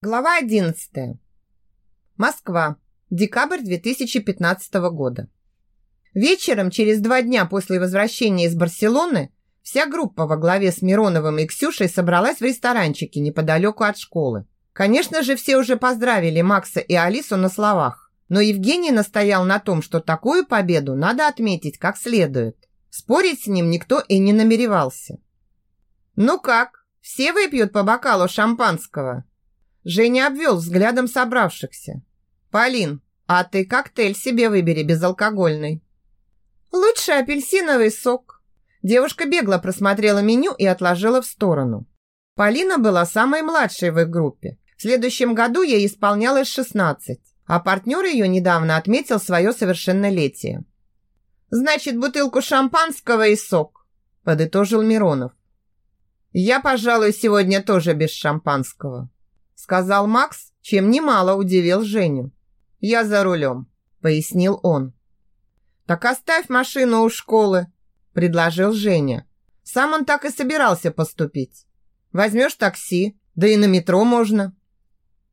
Глава 11. Москва. Декабрь 2015 года. Вечером, через два дня после возвращения из Барселоны, вся группа во главе с Мироновым и Ксюшей собралась в ресторанчике неподалеку от школы. Конечно же, все уже поздравили Макса и Алису на словах, но Евгений настоял на том, что такую победу надо отметить как следует. Спорить с ним никто и не намеревался. «Ну как, все выпьют по бокалу шампанского?» Женя обвел взглядом собравшихся. «Полин, а ты коктейль себе выбери безалкогольный». «Лучше апельсиновый сок». Девушка бегло просмотрела меню и отложила в сторону. Полина была самой младшей в их группе. В следующем году ей исполнялось 16, а партнер ее недавно отметил свое совершеннолетие. «Значит, бутылку шампанского и сок», – подытожил Миронов. «Я, пожалуй, сегодня тоже без шампанского», сказал Макс, чем немало удивил Женю. «Я за рулем», – пояснил он. «Так оставь машину у школы», – предложил Женя. Сам он так и собирался поступить. «Возьмешь такси, да и на метро можно».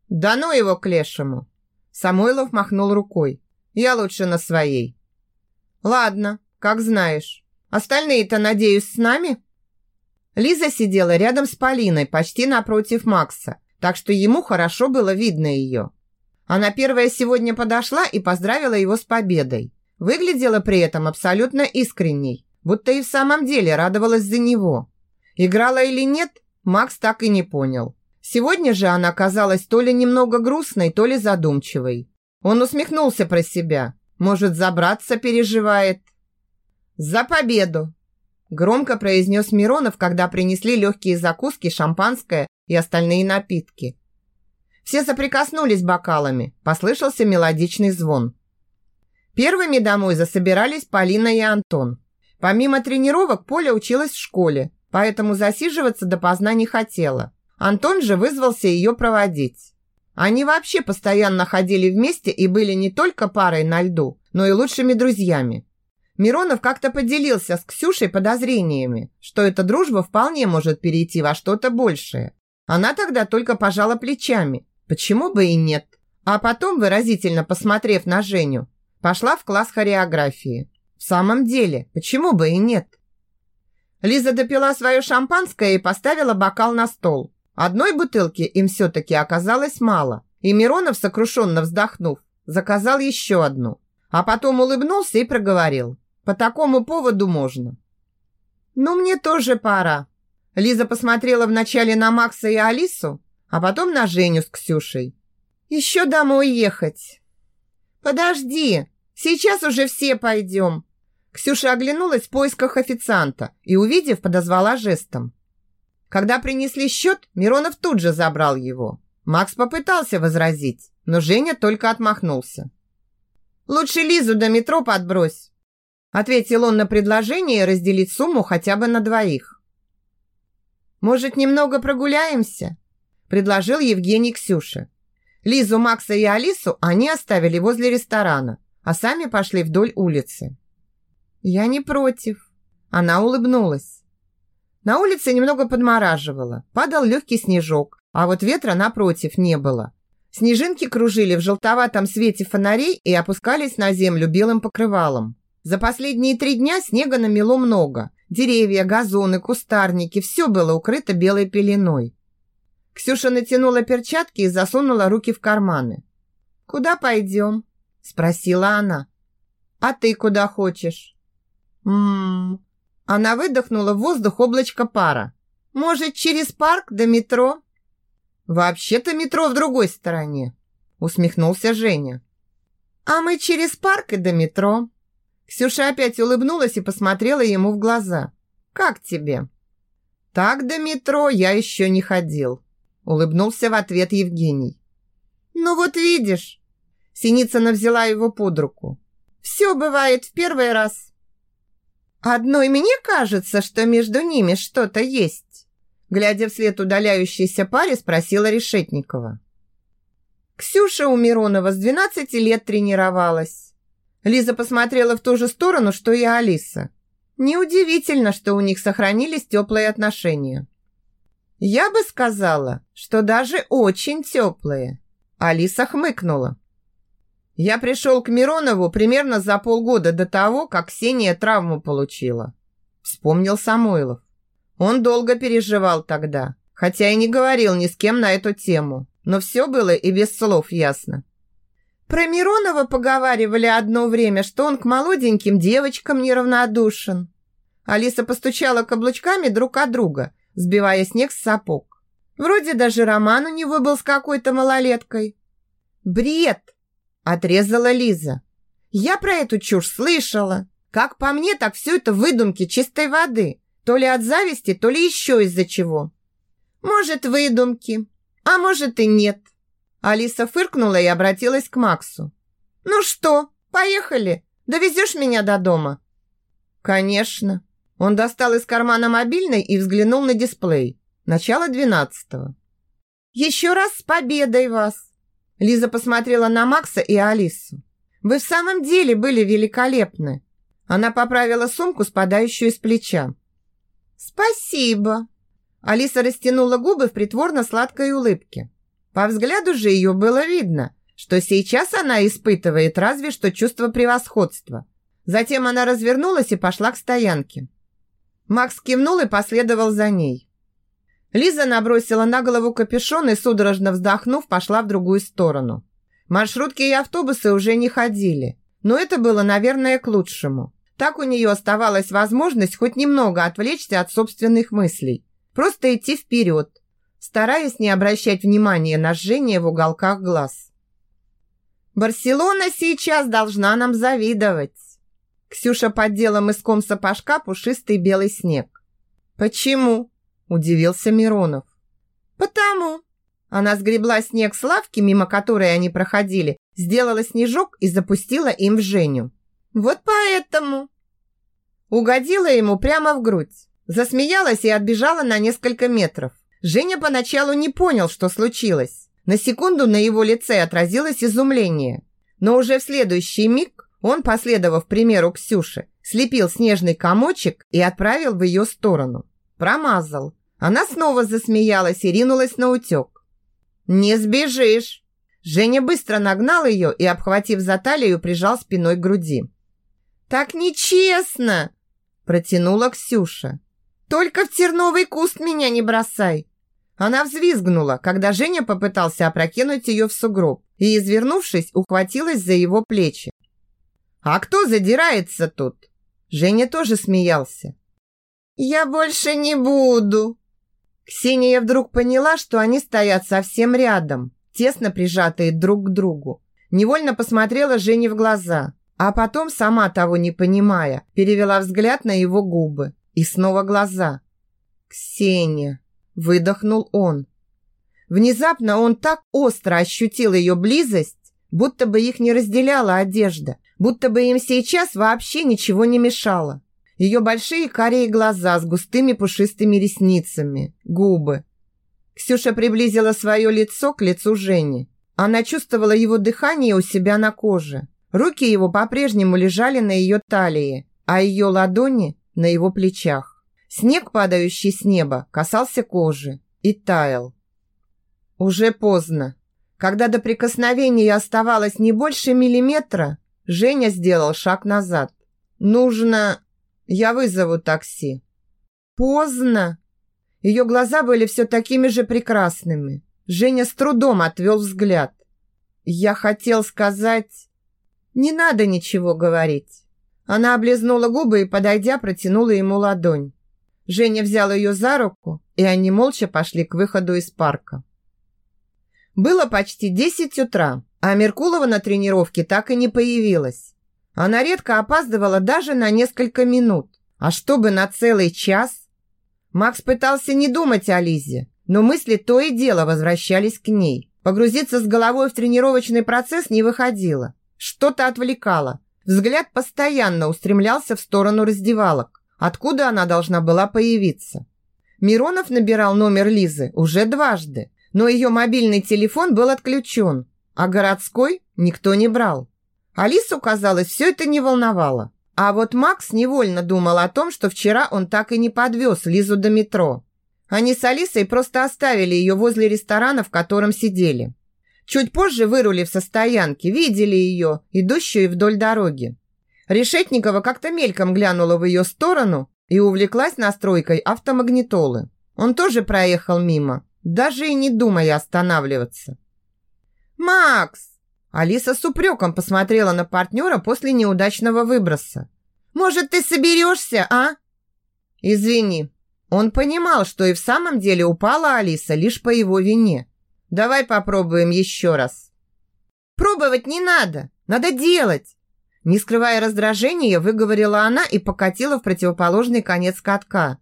«Да ну его к лешему!» Самойлов махнул рукой. «Я лучше на своей». «Ладно, как знаешь. Остальные-то, надеюсь, с нами?» Лиза сидела рядом с Полиной, почти напротив Макса, так что ему хорошо было видно ее. Она первая сегодня подошла и поздравила его с победой. Выглядела при этом абсолютно искренней, будто и в самом деле радовалась за него. Играла или нет, Макс так и не понял. Сегодня же она казалась то ли немного грустной, то ли задумчивой. Он усмехнулся про себя. Может, забраться переживает. «За победу!» Громко произнес Миронов, когда принесли легкие закуски, шампанское и остальные напитки. Все соприкоснулись бокалами, послышался мелодичный звон. Первыми домой засобирались Полина и Антон. Помимо тренировок, Поля училась в школе, поэтому засиживаться допоздна не хотела. Антон же вызвался ее проводить. Они вообще постоянно ходили вместе и были не только парой на льду, но и лучшими друзьями. Миронов как-то поделился с Ксюшей подозрениями, что эта дружба вполне может перейти во что-то большее. Она тогда только пожала плечами. Почему бы и нет? А потом, выразительно посмотрев на Женю, пошла в класс хореографии. В самом деле, почему бы и нет? Лиза допила свое шампанское и поставила бокал на стол. Одной бутылки им все-таки оказалось мало. И Миронов, сокрушенно вздохнув, заказал еще одну. А потом улыбнулся и проговорил. По такому поводу можно. Ну, мне тоже пора, Лиза посмотрела вначале на Макса и Алису, а потом на Женю с Ксюшей. «Еще домой ехать». «Подожди, сейчас уже все пойдем». Ксюша оглянулась в поисках официанта и, увидев, подозвала жестом. Когда принесли счет, Миронов тут же забрал его. Макс попытался возразить, но Женя только отмахнулся. «Лучше Лизу до метро подбрось», ответил он на предложение разделить сумму хотя бы на двоих. «Может, немного прогуляемся?» – предложил Евгений Ксюше. Лизу, Макса и Алису они оставили возле ресторана, а сами пошли вдоль улицы. «Я не против». Она улыбнулась. На улице немного подмораживало, падал легкий снежок, а вот ветра напротив не было. Снежинки кружили в желтоватом свете фонарей и опускались на землю белым покрывалом. За последние три дня снега намело много, Деревья, газоны, кустарники – все было укрыто белой пеленой. Ксюша натянула перчатки и засунула руки в карманы. «Куда пойдем?» – спросила она. «А ты куда хочешь?» «М-м-м...» Она выдохнула в воздух облачко пара. «Может, через парк до метро?» «Вообще-то метро в другой стороне», – усмехнулся Женя. «А мы через парк и до метро», Ксюша опять улыбнулась и посмотрела ему в глаза. «Как тебе?» «Так до метро я еще не ходил», улыбнулся в ответ Евгений. «Ну вот видишь». Синицына взяла его под руку. «Все бывает в первый раз». «Одной мне кажется, что между ними что-то есть», глядя вслед удаляющейся паре, спросила Решетникова. Ксюша у Миронова с 12 лет тренировалась. Лиза посмотрела в ту же сторону, что и Алиса. Неудивительно, что у них сохранились теплые отношения. Я бы сказала, что даже очень теплые. Алиса хмыкнула. Я пришел к Миронову примерно за полгода до того, как Ксения травму получила. Вспомнил Самойлов. Он долго переживал тогда, хотя и не говорил ни с кем на эту тему, но все было и без слов ясно. Про Миронова поговаривали одно время, что он к молоденьким девочкам неравнодушен. Алиса постучала каблучками друг от друга, сбивая снег с сапог. Вроде даже роман у него был с какой-то малолеткой. «Бред!» – отрезала Лиза. «Я про эту чушь слышала. Как по мне, так все это выдумки чистой воды. То ли от зависти, то ли еще из-за чего. Может, выдумки, а может и нет». Алиса фыркнула и обратилась к Максу. «Ну что, поехали? Довезешь меня до дома?» «Конечно». Он достал из кармана мобильный и взглянул на дисплей. Начало двенадцатого. «Еще раз с победой вас!» Лиза посмотрела на Макса и Алису. «Вы в самом деле были великолепны!» Она поправила сумку, спадающую с плеча. «Спасибо!» Алиса растянула губы в притворно-сладкой улыбке. По взгляду же ее было видно, что сейчас она испытывает разве что чувство превосходства. Затем она развернулась и пошла к стоянке. Макс кивнул и последовал за ней. Лиза набросила на голову капюшон и, судорожно вздохнув, пошла в другую сторону. Маршрутки и автобусы уже не ходили, но это было, наверное, к лучшему. Так у нее оставалась возможность хоть немного отвлечься от собственных мыслей. Просто идти вперед, стараясь не обращать внимания на жжение в уголках глаз. «Барселона сейчас должна нам завидовать!» Ксюша поддела мыском сапожка пушистый белый снег. «Почему?» – удивился Миронов. «Потому». Она сгребла снег с лавки, мимо которой они проходили, сделала снежок и запустила им в Женю. «Вот поэтому». Угодила ему прямо в грудь. Засмеялась и отбежала на несколько метров. Женя поначалу не понял, что случилось. На секунду на его лице отразилось изумление. Но уже в следующий миг он, последовав примеру Ксюши, слепил снежный комочек и отправил в ее сторону. Промазал. Она снова засмеялась и ринулась на утек. «Не сбежишь!» Женя быстро нагнал ее и, обхватив за талию, прижал спиной к груди. «Так нечестно!» протянула Ксюша. «Только в терновый куст меня не бросай!» Она взвизгнула, когда Женя попытался опрокинуть ее в сугроб и, извернувшись, ухватилась за его плечи. «А кто задирается тут?» Женя тоже смеялся. «Я больше не буду!» Ксения вдруг поняла, что они стоят совсем рядом, тесно прижатые друг к другу. Невольно посмотрела Жене в глаза, а потом, сама того не понимая, перевела взгляд на его губы и снова глаза. «Ксения!» – выдохнул он. Внезапно он так остро ощутил ее близость, будто бы их не разделяла одежда, будто бы им сейчас вообще ничего не мешало. Ее большие карие глаза с густыми пушистыми ресницами, губы. Ксюша приблизила свое лицо к лицу Жени. Она чувствовала его дыхание у себя на коже. Руки его по-прежнему лежали на ее талии, а ее ладони на его плечах. Снег, падающий с неба, касался кожи и таял. Уже поздно. Когда до прикосновения оставалось не больше миллиметра, Женя сделал шаг назад. «Нужно... Я вызову такси». «Поздно». Ее глаза были все такими же прекрасными. Женя с трудом отвел взгляд. «Я хотел сказать...» «Не надо ничего говорить». Она облизнула губы и, подойдя, протянула ему ладонь. Женя взял ее за руку, и они молча пошли к выходу из парка. Было почти десять утра. А Меркулова на тренировке так и не появилась. Она редко опаздывала даже на несколько минут. А чтобы на целый час? Макс пытался не думать о Лизе, но мысли то и дело возвращались к ней. Погрузиться с головой в тренировочный процесс не выходило. Что-то отвлекало. Взгляд постоянно устремлялся в сторону раздевалок, откуда она должна была появиться. Миронов набирал номер Лизы уже дважды, но ее мобильный телефон был отключен, а городской никто не брал. Алису, казалось, все это не волновало. А вот Макс невольно думал о том, что вчера он так и не подвез Лизу до метро. Они с Алисой просто оставили ее возле ресторана, в котором сидели. Чуть позже, вырулив со стоянки, видели ее, идущую вдоль дороги. Решетникова как-то мельком глянула в ее сторону и увлеклась настройкой автомагнитолы. Он тоже проехал мимо, даже и не думая останавливаться. «Макс!» Алиса с упреком посмотрела на партнера после неудачного выброса. «Может, ты соберешься, а?» «Извини». Он понимал, что и в самом деле упала Алиса лишь по его вине. «Давай попробуем еще раз». «Пробовать не надо, надо делать!» Не скрывая раздражения, выговорила она и покатила в противоположный конец катка.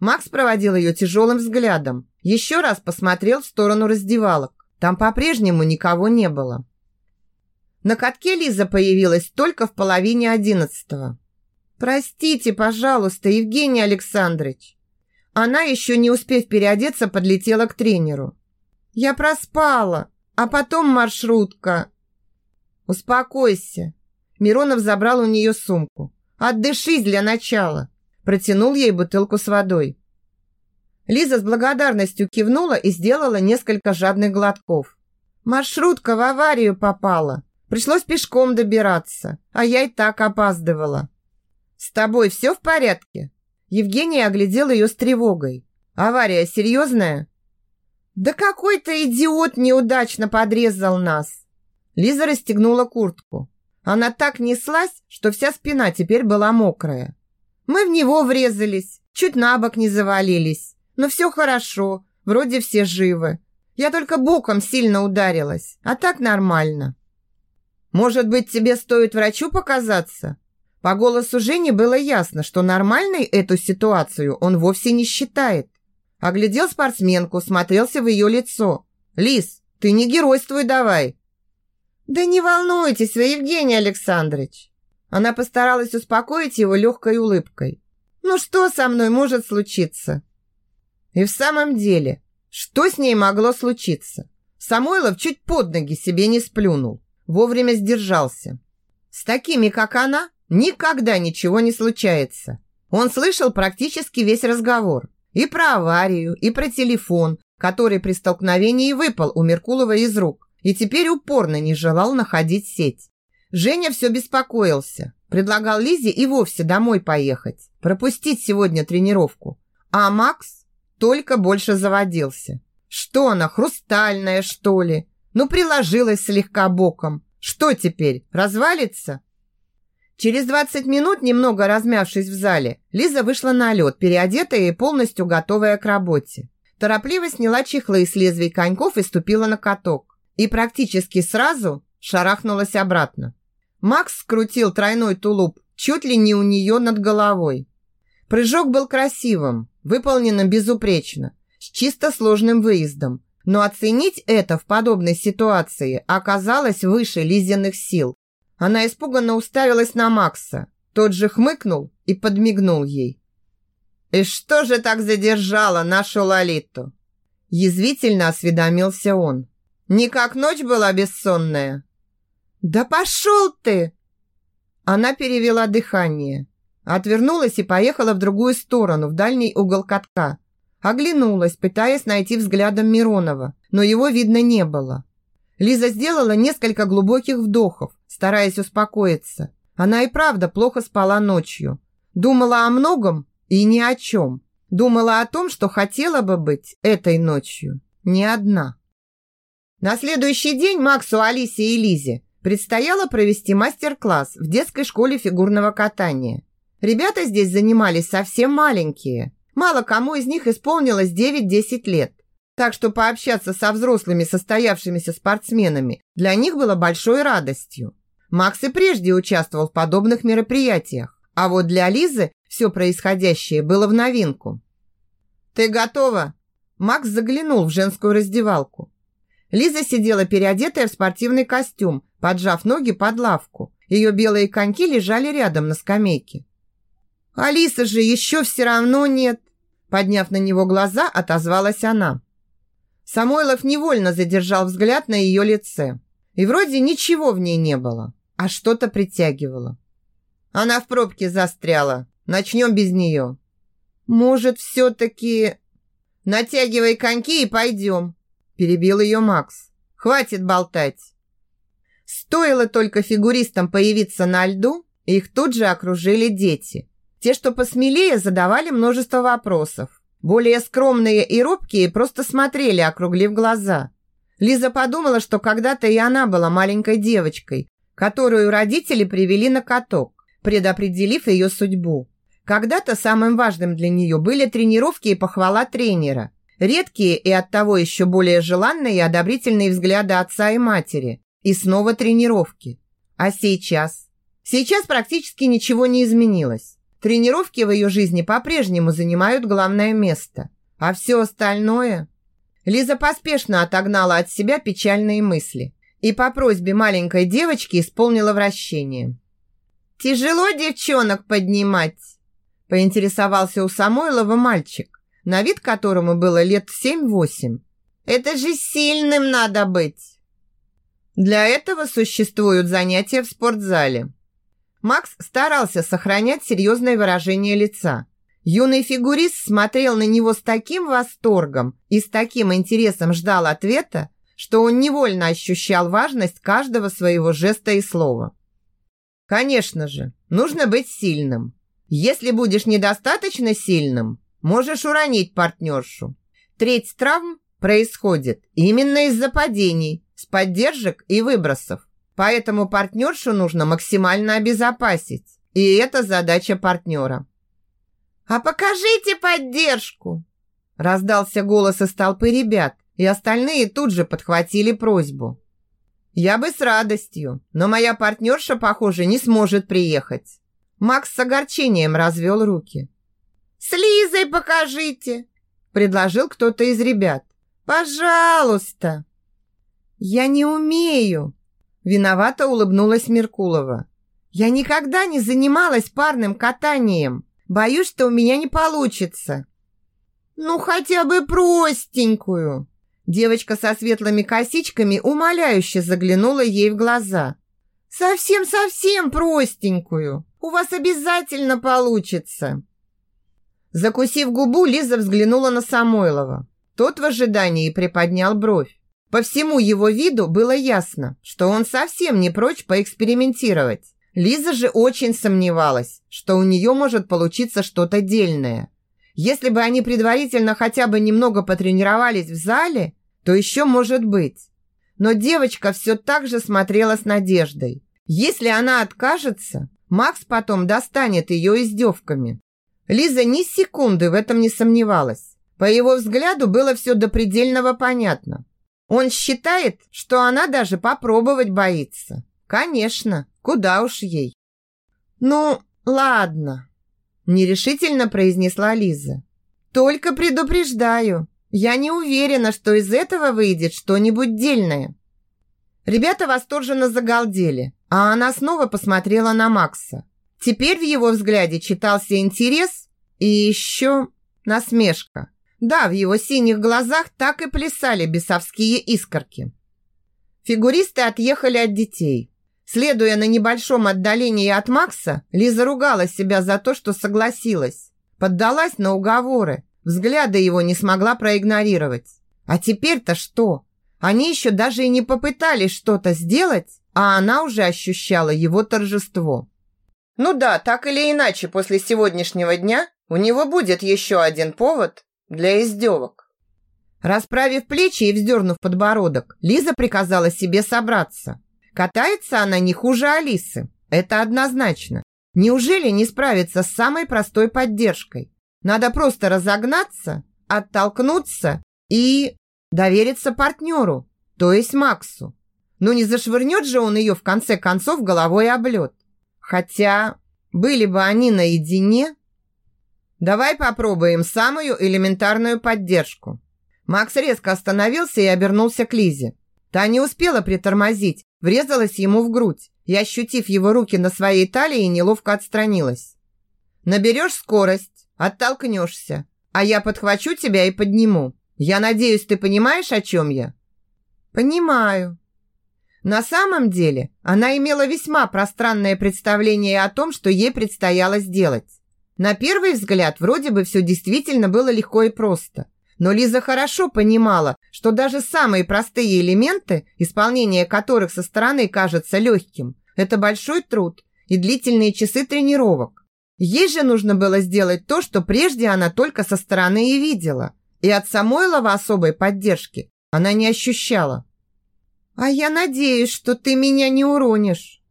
Макс проводил ее тяжелым взглядом. Еще раз посмотрел в сторону раздевалок. Там по-прежнему никого не было. На катке Лиза появилась только в половине одиннадцатого. «Простите, пожалуйста, Евгений Александрович». Она, еще не успев переодеться, подлетела к тренеру. «Я проспала, а потом маршрутка». «Успокойся, Миронов забрал у нее сумку. «Отдышись для начала!» Протянул ей бутылку с водой. Лиза с благодарностью кивнула и сделала несколько жадных глотков. «Маршрутка в аварию попала. Пришлось пешком добираться, а я и так опаздывала». «С тобой все в порядке?» Евгений оглядел ее с тревогой. «Авария серьезная?» «Да какой-то идиот неудачно подрезал нас!» Лиза расстегнула куртку. Она так неслась, что вся спина теперь была мокрая. Мы в него врезались, чуть на бок не завалились. Но все хорошо, вроде все живы. Я только боком сильно ударилась, а так нормально. Может быть, тебе стоит врачу показаться? По голосу Жени было ясно, что нормальной эту ситуацию он вовсе не считает. Оглядел спортсменку, смотрелся в ее лицо. «Лис, ты не геройствуй давай. «Да не волнуйтесь вы, Евгений Александрович!» Она постаралась успокоить его легкой улыбкой. «Ну что со мной может случиться?» И в самом деле, что с ней могло случиться? Самойлов чуть под ноги себе не сплюнул, вовремя сдержался. С такими, как она, никогда ничего не случается. Он слышал практически весь разговор. И про аварию, и про телефон, который при столкновении выпал у Меркулова из рук и теперь упорно не желал находить сеть. Женя все беспокоился. Предлагал Лизе и вовсе домой поехать, пропустить сегодня тренировку. А Макс только больше заводился. Что она, хрустальная, что ли? Ну, приложилась слегка боком. Что теперь, развалится? Через 20 минут, немного размявшись в зале, Лиза вышла на лед, переодетая и полностью готовая к работе. Торопливо сняла чехлы с лезвий коньков и ступила на каток и практически сразу шарахнулась обратно. Макс скрутил тройной тулуп чуть ли не у нее над головой. Прыжок был красивым, выполненным безупречно, с чисто сложным выездом. Но оценить это в подобной ситуации оказалось выше Лизиных сил. Она испуганно уставилась на Макса. Тот же хмыкнул и подмигнул ей. «И что же так задержало нашу Лолиту?» Язвительно осведомился он. Не как ночь была бессонная. Да пошел ты! Она перевела дыхание, отвернулась и поехала в другую сторону, в дальний угол катка. Оглянулась, пытаясь найти взглядом Миронова, но его видно не было. Лиза сделала несколько глубоких вдохов, стараясь успокоиться. Она и правда плохо спала ночью. Думала о многом и ни о чем. Думала о том, что хотела бы быть этой ночью не одна. На следующий день Максу, Алисе и Лизе предстояло провести мастер-класс в детской школе фигурного катания. Ребята здесь занимались совсем маленькие. Мало кому из них исполнилось 9-10 лет. Так что пообщаться со взрослыми состоявшимися спортсменами для них было большой радостью. Макс и прежде участвовал в подобных мероприятиях, а вот для Лизы все происходящее было в новинку. «Ты готова?» Макс заглянул в женскую раздевалку. Лиза сидела переодетая в спортивный костюм, поджав ноги под лавку. Ее белые коньки лежали рядом на скамейке. «Алиса же еще все равно нет!» Подняв на него глаза, отозвалась она. Самойлов невольно задержал взгляд на ее лице. И вроде ничего в ней не было, а что-то притягивало. Она в пробке застряла. Начнем без нее. Может, все-таки... «Натягивай коньки и пойдем», – перебил ее Макс. «Хватит болтать». Стоило только фигуристам появиться на льду, их тут же окружили дети. Те, что посмелее, задавали множество вопросов. Более скромные и робкие просто смотрели, округлив глаза. Лиза подумала, что когда-то и она была маленькой девочкой, которую родители привели на каток, предопределив ее судьбу. Когда-то самым важным для нее были тренировки и похвала тренера. Редкие и оттого еще более желанные и одобрительные взгляды отца и матери. И снова тренировки. А сейчас? Сейчас практически ничего не изменилось. Тренировки в ее жизни по-прежнему занимают главное место. А все остальное... Лиза поспешно отогнала от себя печальные мысли и по просьбе маленькой девочки исполнила вращение. «Тяжело девчонок поднимать?» поинтересовался у Самойлова мальчик, на вид которому было лет семь-восемь. «Это же сильным надо быть!» Для этого существуют занятия в спортзале. Макс старался сохранять серьезное выражение лица. Юный фигурист смотрел на него с таким восторгом и с таким интересом ждал ответа, что он невольно ощущал важность каждого своего жеста и слова. Конечно же, нужно быть сильным. Если будешь недостаточно сильным, можешь уронить партнершу. Треть травм происходит именно из-за падений, с поддержек и выбросов. Поэтому партнершу нужно максимально обезопасить. И это задача партнера. «А покажите поддержку!» Раздался голос из толпы ребят, и остальные тут же подхватили просьбу. «Я бы с радостью, но моя партнерша, похоже, не сможет приехать». Макс с огорчением развел руки. «С Лизой покажите!» предложил кто-то из ребят. «Пожалуйста!» «Я не умею!» Виновато улыбнулась Меркулова. «Я никогда не занималась парным катанием!» Боюсь, что у меня не получится. Ну, хотя бы простенькую. Девочка со светлыми косичками умоляюще заглянула ей в глаза. Совсем-совсем простенькую. У вас обязательно получится. Закусив губу, Лиза взглянула на Самойлова. Тот в ожидании приподнял бровь. По всему его виду было ясно, что он совсем не прочь поэкспериментировать. Лиза же очень сомневалась, что у нее может получиться что-то дельное. Если бы они предварительно хотя бы немного потренировались в зале, то еще может быть. Но девочка все так же смотрела с надеждой. Если она откажется, Макс потом достанет ее издевками. Лиза ни секунды в этом не сомневалась. По его взгляду было все до предельного понятно. Он считает, что она даже попробовать боится. Конечно, куда уж ей. Ну, ладно, нерешительно произнесла Лиза. Только предупреждаю, я не уверена, что из этого выйдет что-нибудь дельное. Ребята восторженно загалдели, а она снова посмотрела на Макса. Теперь в его взгляде читался интерес и еще насмешка. Да, в его синих глазах так и плясали бесовские искорки. Фигуристы отъехали от детей. Следуя на небольшом отдалении от Макса, Лиза ругала себя за то, что согласилась. Поддалась на уговоры. Взгляды его не смогла проигнорировать. А теперь-то что? Они еще даже и не попытались что-то сделать, а она уже ощущала его торжество. Ну да, так или иначе, после сегодняшнего дня у него будет еще один повод для издевок. Расправив плечи и вздернув подбородок, Лиза приказала себе собраться. Катается она не хуже Алисы. Это однозначно. Неужели не справиться с самой простой поддержкой? Надо просто разогнаться, оттолкнуться и довериться партнеру, то есть Максу. Ну не зашвырнет же он ее в конце концов головой об лед. Хотя, были бы они наедине... Давай попробуем самую элементарную поддержку. Макс резко остановился и обернулся к Лизе. Та не успела притормозить, врезалась ему в грудь и, ощутив его руки на своей талии, неловко отстранилась. «Наберешь скорость, оттолкнешься, а я подхвачу тебя и подниму. Я надеюсь, ты понимаешь, о чем я?» «Понимаю». На самом деле, она имела весьма пространное представление о том, что ей предстояло сделать. На первый взгляд, вроде бы все действительно было легко и просто. Но Лиза хорошо понимала, что даже самые простые элементы, исполнение которых со стороны кажется легким, это большой труд и длительные часы тренировок. Ей же нужно было сделать то, что прежде она только со стороны и видела. И от Самойлова особой поддержки она не ощущала. «А я надеюсь, что ты меня не уронишь».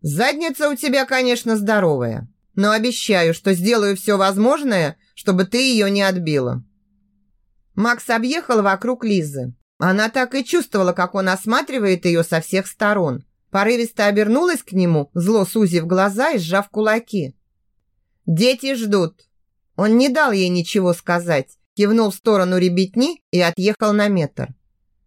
«Задница у тебя, конечно, здоровая, но обещаю, что сделаю все возможное, чтобы ты ее не отбила». Макс объехал вокруг Лизы. Она так и чувствовала, как он осматривает ее со всех сторон. Порывисто обернулась к нему, зло сузив глаза и сжав кулаки. «Дети ждут». Он не дал ей ничего сказать, кивнул в сторону ребятни и отъехал на метр.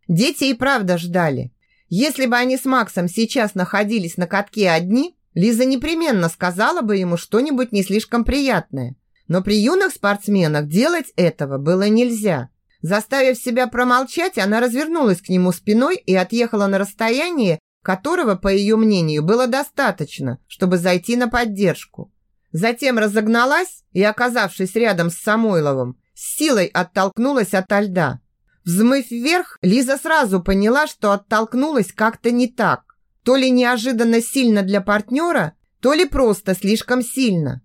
Дети и правда ждали. Если бы они с Максом сейчас находились на катке одни, Лиза непременно сказала бы ему что-нибудь не слишком приятное. Но при юных спортсменах делать этого было нельзя. Заставив себя промолчать, она развернулась к нему спиной и отъехала на расстояние, которого, по ее мнению, было достаточно, чтобы зайти на поддержку. Затем разогналась и, оказавшись рядом с Самойловым, с силой оттолкнулась от льда. Взмыв вверх, Лиза сразу поняла, что оттолкнулась как-то не так. То ли неожиданно сильно для партнера, то ли просто слишком сильно.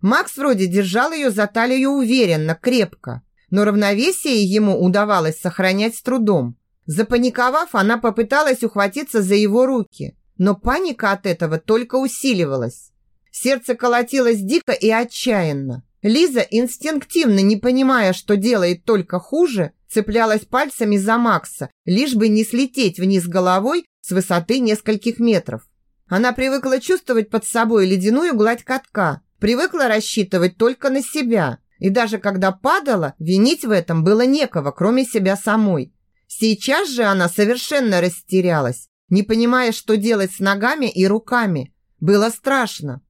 Макс вроде держал ее за талию уверенно, крепко, но равновесие ему удавалось сохранять с трудом. Запаниковав, она попыталась ухватиться за его руки, но паника от этого только усиливалась. Сердце колотилось дико и отчаянно. Лиза, инстинктивно не понимая, что делает только хуже, цеплялась пальцами за Макса, лишь бы не слететь вниз головой с высоты нескольких метров. Она привыкла чувствовать под собой ледяную гладь катка, привыкла рассчитывать только на себя. И даже когда падала, винить в этом было некого, кроме себя самой. Сейчас же она совершенно растерялась, не понимая, что делать с ногами и руками. Было страшно.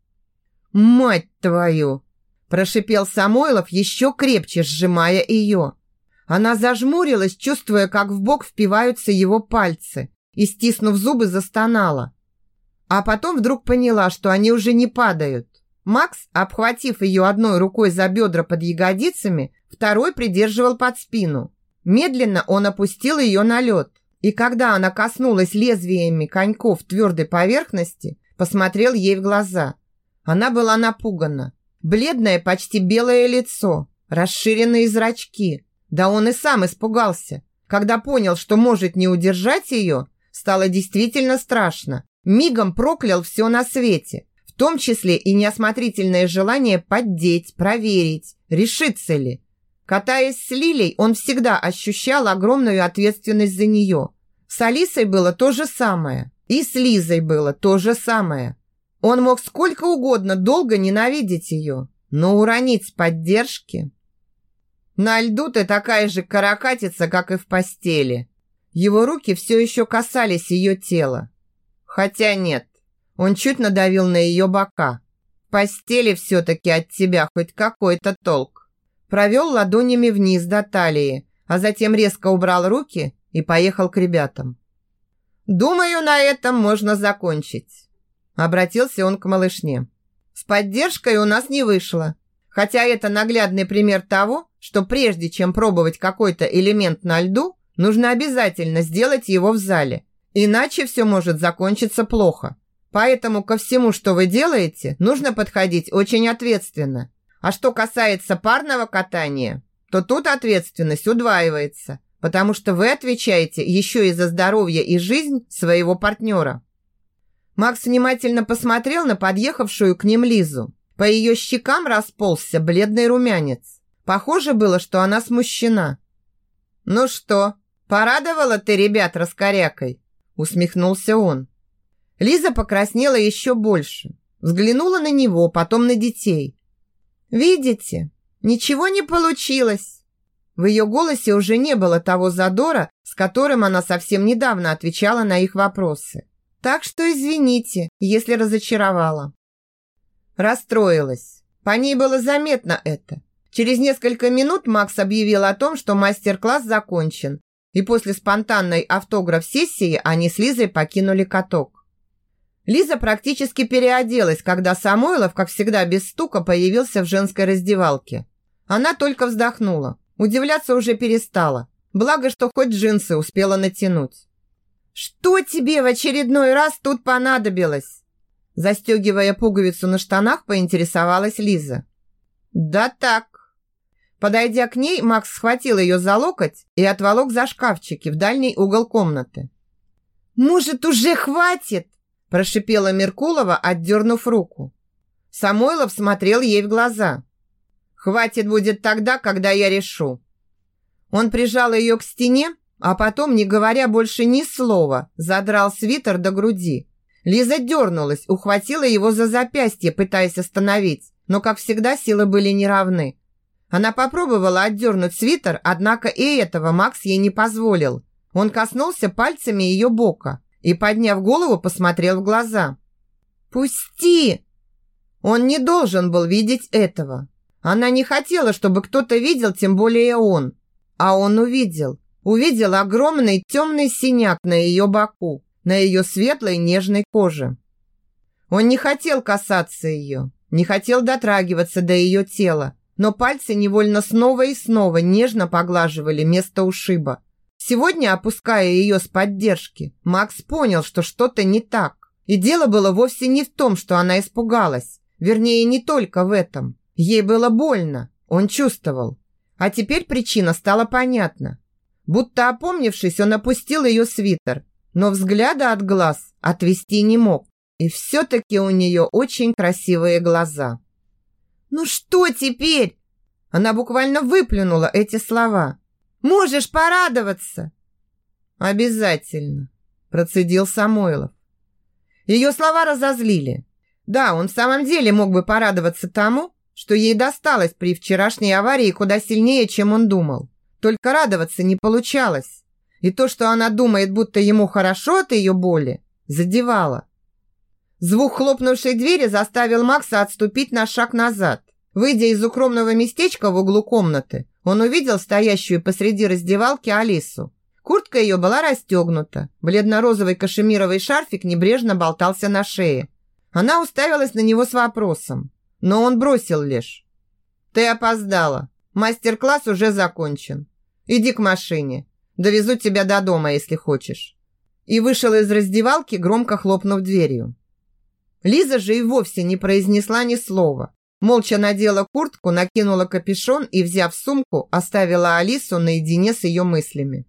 «Мать твою!» – прошипел Самойлов, еще крепче сжимая ее. Она зажмурилась, чувствуя, как в бок впиваются его пальцы, и, стиснув зубы, застонала. А потом вдруг поняла, что они уже не падают. Макс, обхватив ее одной рукой за бедра под ягодицами, второй придерживал под спину. Медленно он опустил ее на лед, и когда она коснулась лезвиями коньков твердой поверхности, посмотрел ей в глаза – она была напугана. Бледное, почти белое лицо, расширенные зрачки. Да он и сам испугался. Когда понял, что может не удержать ее, стало действительно страшно. Мигом проклял все на свете, в том числе и неосмотрительное желание поддеть, проверить, решится ли. Катаясь с Лилей, он всегда ощущал огромную ответственность за нее. С Алисой было то же самое. И с Лизой было то же самое. Он мог сколько угодно долго ненавидеть ее, но уронить с поддержки... На льду ты такая же каракатица, как и в постели. Его руки все еще касались ее тела. Хотя нет, он чуть надавил на ее бока. В постели все-таки от тебя хоть какой-то толк. Провел ладонями вниз до талии, а затем резко убрал руки и поехал к ребятам. Думаю, на этом можно закончить. Обратился он к малышне. С поддержкой у нас не вышло. Хотя это наглядный пример того, что прежде чем пробовать какой-то элемент на льду, нужно обязательно сделать его в зале. Иначе все может закончиться плохо. Поэтому ко всему, что вы делаете, нужно подходить очень ответственно. А что касается парного катания, то тут ответственность удваивается, потому что вы отвечаете еще и за здоровье и жизнь своего партнера. Макс внимательно посмотрел на подъехавшую к ним Лизу. По ее щекам расползся бледный румянец. Похоже было, что она смущена. «Ну что, порадовала ты ребят раскорякой?» усмехнулся он. Лиза покраснела еще больше. Взглянула на него, потом на детей. «Видите, ничего не получилось». В ее голосе уже не было того задора, с которым она совсем недавно отвечала на их вопросы. Так что извините, если разочаровала. Расстроилась. По ней было заметно это. Через несколько минут Макс объявил о том, что мастер-класс закончен, и после спонтанной автограф-сессии они с Лизой покинули каток. Лиза практически переоделась, когда Самойлов, как всегда без стука, появился в женской раздевалке. Она только вздохнула. Удивляться уже перестала. Благо, что хоть джинсы успела натянуть. «Что тебе в очередной раз тут понадобилось?» Застегивая пуговицу на штанах, поинтересовалась Лиза. «Да так». Подойдя к ней, Макс схватил ее за локоть и отволок за шкафчики в дальний угол комнаты. «Может, уже хватит?» прошипела Меркулова, отдернув руку. Самойлов смотрел ей в глаза. «Хватит будет тогда, когда я решу». Он прижал ее к стене, а потом, не говоря больше ни слова, задрал свитер до груди. Лиза дернулась, ухватила его за запястье, пытаясь остановить, но, как всегда, силы были неравны. Она попробовала отдернуть свитер, однако и этого Макс ей не позволил. Он коснулся пальцами ее бока и, подняв голову, посмотрел в глаза. «Пусти!» Он не должен был видеть этого. Она не хотела, чтобы кто-то видел, тем более он. А он увидел. Увидел огромный темный синяк на ее боку, на ее светлой нежной коже. Он не хотел касаться ее, не хотел дотрагиваться до ее тела, но пальцы невольно снова и снова нежно поглаживали место ушиба. Сегодня, опуская ее с поддержки, Макс понял, что что-то не так. И дело было вовсе не в том, что она испугалась. Вернее, не только в этом. Ей было больно, он чувствовал. А теперь причина стала понятна. Будто опомнившись, он опустил ее свитер, но взгляда от глаз отвести не мог. И все-таки у нее очень красивые глаза. «Ну что теперь?» Она буквально выплюнула эти слова. «Можешь порадоваться!» «Обязательно», процедил Самойлов. Ее слова разозлили. Да, он в самом деле мог бы порадоваться тому, что ей досталось при вчерашней аварии куда сильнее, чем он думал. Только радоваться не получалось. И то, что она думает, будто ему хорошо от ее боли, задевало. Звук хлопнувшей двери заставил Макса отступить на шаг назад. Выйдя из укромного местечка в углу комнаты, он увидел стоящую посреди раздевалки Алису. Куртка ее была расстегнута. Бледно-розовый кашемировый шарфик небрежно болтался на шее. Она уставилась на него с вопросом но он бросил лишь. «Ты опоздала. Мастер-класс уже закончен. Иди к машине. Довезу тебя до дома, если хочешь». И вышел из раздевалки, громко хлопнув дверью. Лиза же и вовсе не произнесла ни слова. Молча надела куртку, накинула капюшон и, взяв сумку, оставила Алису наедине с ее мыслями.